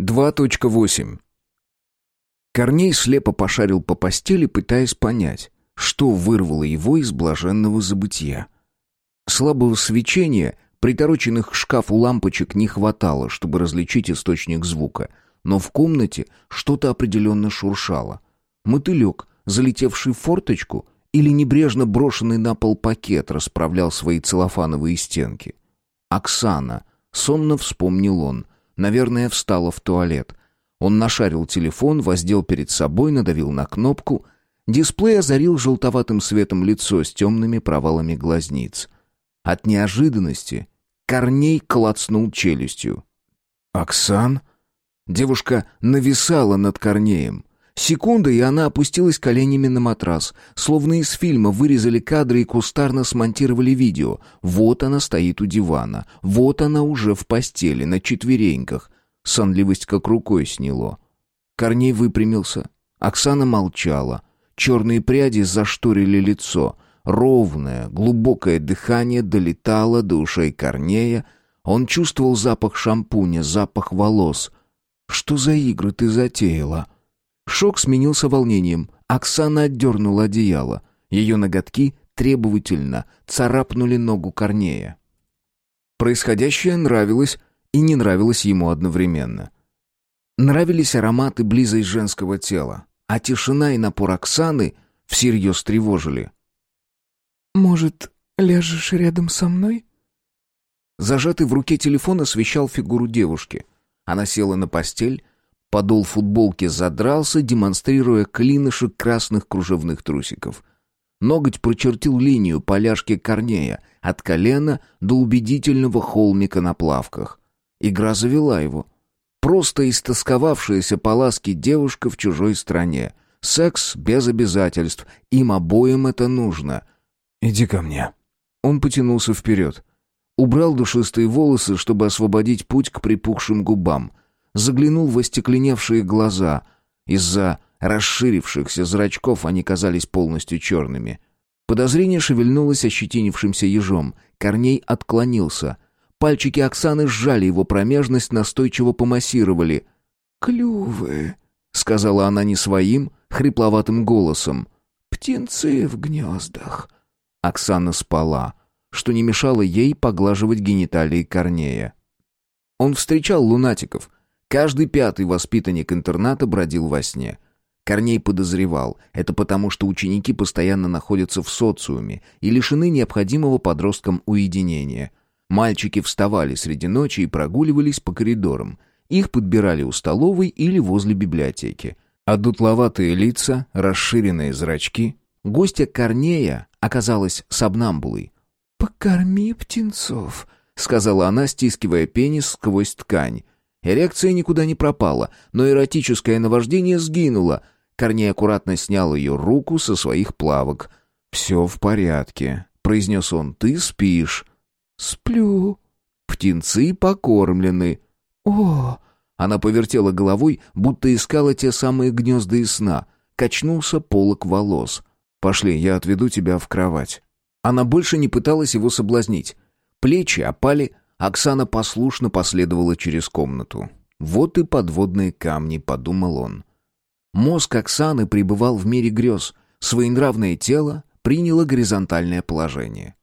2.8 Корней слепо пошарил по постели, пытаясь понять, что вырвало его из блаженного забытия. Слабого свечения, притороченных к шкафу лампочек не хватало, чтобы различить источник звука, но в комнате что-то определенно шуршало. Мотылек, залетевший в форточку, или небрежно брошенный на пол пакет расправлял свои целлофановые стенки. Оксана, сонно вспомнил он, наверное, встала в туалет. Он нашарил телефон, воздел перед собой, надавил на кнопку. Дисплей озарил желтоватым светом лицо с темными провалами глазниц. От неожиданности Корней клацнул челюстью. «Оксан?» Девушка нависала над Корнеем. Секунда, и она опустилась коленями на матрас. Словно из фильма вырезали кадры и кустарно смонтировали видео. Вот она стоит у дивана. Вот она уже в постели, на четвереньках. Сонливость как рукой сняло. Корней выпрямился. Оксана молчала. Черные пряди зашторили лицо. Ровное, глубокое дыхание долетало до ушей Корнея. Он чувствовал запах шампуня, запах волос. «Что за игры ты затеяла?» Шок сменился волнением. Оксана отдернула одеяло. Ее ноготки требовательно царапнули ногу Корнея. Происходящее нравилось и не нравилось ему одновременно. Нравились ароматы близость женского тела, а тишина и напор Оксаны всерьез тревожили. «Может, ляжешь рядом со мной?» Зажатый в руке телефон освещал фигуру девушки. Она села на постель, Подол футболки задрался, демонстрируя клинышек красных кружевных трусиков. Ноготь прочертил линию поляшки корнея, от колена до убедительного холмика на плавках. Игра завела его. Просто истосковавшаяся по ласке девушка в чужой стране. Секс без обязательств. Им обоим это нужно. «Иди ко мне». Он потянулся вперед. Убрал душистые волосы, чтобы освободить путь к припухшим губам — заглянул в остекленевшие глаза. Из-за расширившихся зрачков они казались полностью черными. Подозрение шевельнулось ощетинившимся ежом. Корней отклонился. Пальчики Оксаны сжали его промежность, настойчиво помассировали. «Клювы», — сказала она не своим, хрипловатым голосом. «Птенцы в гнездах». Оксана спала, что не мешало ей поглаживать гениталии Корнея. Он встречал лунатиков — Каждый пятый воспитанник интерната бродил во сне. Корней подозревал, это потому, что ученики постоянно находятся в социуме и лишены необходимого подросткам уединения. Мальчики вставали среди ночи и прогуливались по коридорам. Их подбирали у столовой или возле библиотеки. А дутловатые лица, расширенные зрачки. Гостья Корнея оказалась сабнамбулой. «Покорми птенцов», — сказала она, стискивая пенис сквозь ткань. Эрекция никуда не пропала, но эротическое наваждение сгинуло. Корней аккуратно снял ее руку со своих плавок. «Все в порядке», — произнес он. «Ты спишь». «Сплю». «Птенцы покормлены». «О!» Она повертела головой, будто искала те самые гнезда из сна. Качнулся полок волос. «Пошли, я отведу тебя в кровать». Она больше не пыталась его соблазнить. Плечи опали, Оксана послушно последовала через комнату. «Вот и подводные камни», — подумал он. Мозг Оксаны пребывал в мире грез. Своенравное тело приняло горизонтальное положение.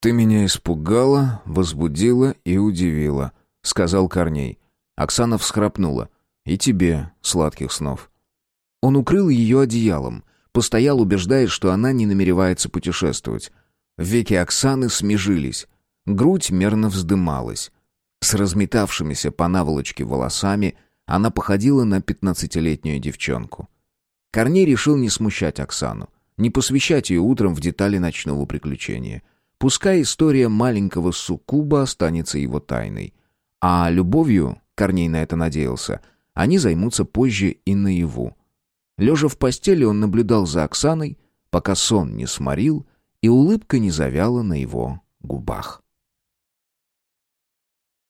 «Ты меня испугала, возбудила и удивила», — сказал Корней. Оксана всхрапнула. «И тебе сладких снов». Он укрыл ее одеялом, постоял, убеждаясь, что она не намеревается путешествовать. Веки Оксаны смежились. Грудь мерно вздымалась. С разметавшимися по наволочке волосами она походила на пятнадцатилетнюю девчонку. Корней решил не смущать Оксану, не посвящать ее утром в детали ночного приключения. Пускай история маленького суккуба останется его тайной. А любовью, Корней на это надеялся, они займутся позже и наяву. Лежа в постели, он наблюдал за Оксаной, пока сон не сморил и улыбка не завяла на его губах.